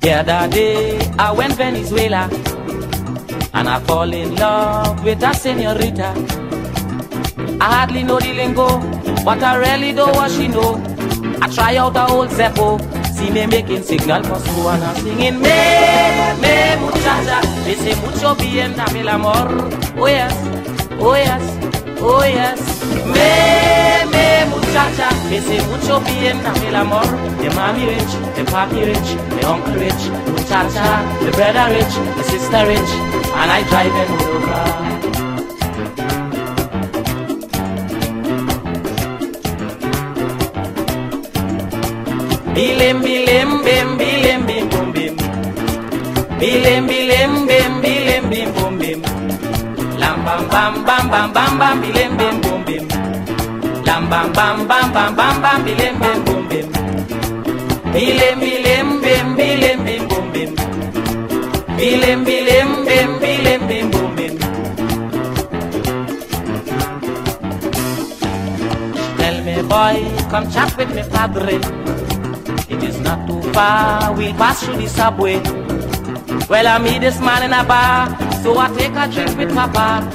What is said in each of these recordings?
The other day I went Venezuela and I fall in love with a senorita. I hardly know the lingo, but I really know what she know. I try out the old Zeppo, see me making signal for school and I'm singing Me, me muchacha, me say mucho bien, dame el amor. Oh yes, oh yes, oh yes. Me, me muchacha, me say mucho bien, dame el amor. The mommy rich, the papi rich, the uncle rich, muchacha, the brother rich, the sister rich, and I drive them over. mbilembilembe mbilembi mbumbim mbilembilembe mbilembi mbumbim lambambambambambamba mbilembe mbumbim lambambambambambamba mbilembe mbumbim mbilembilembe mbilembi mbumbim mbilembilembe mbilembi mbumbim Tell me boy, come chat with me padre It is not too far, we'll pass through the subway. Well, I meet this man in a bar, so I take a drink with papa.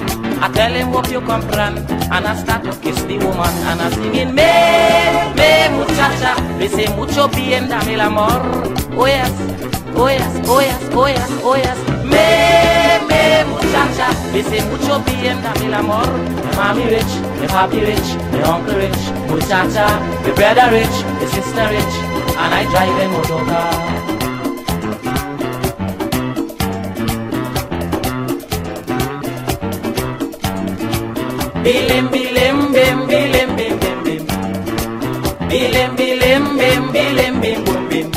I tell him what you comprehend, and I start to kiss the woman, and I'm singing, me, me, muchacha, me say mucho bien, dame el amor. Oh yes, oh yes, oh yes, oh yes, oh yes, me, me, muchacha, me say mucho bien, dame el amor. My mommy rich, my papi rich, my uncle rich, muchacha, my brother rich, my sister rich, and I drive a motor car. Bilim bilim bim bilim bim bim bim Bilim bilim bim bilim bim bum bim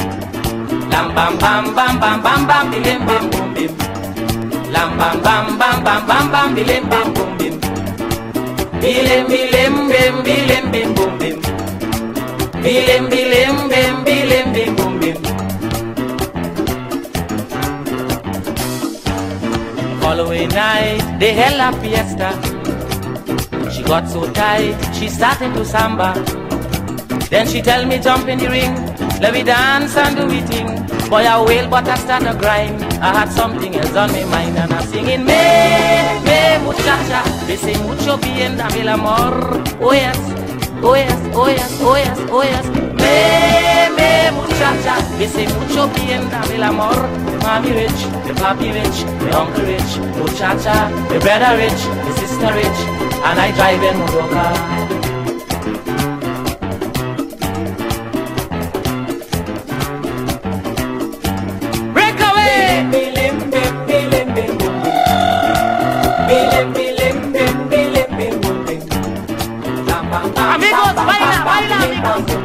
Lam bam bam bam bam bam bam bilim bam bum bim Lam bam bam bam bam bam bam bilim bim Following night, they held a fiesta She got so tight, she started to samba. Then she tell me jump in the ring, let me dance and do it thing. Boy I wail but I start to grind. I had something else on my mind and I'm singing me, me muchacha. They say mucho bien, dame el amor. Oh yes, oh yes, oh yes, oh yes, oh yes. Me, Dame muchacha, que mucho bien, dame el amor de mami rich, de papi rich, de uncle rich, muchacha, de brother rich, de sister rich, and I drive in Moroka. Amigos, baila, baila, amigos.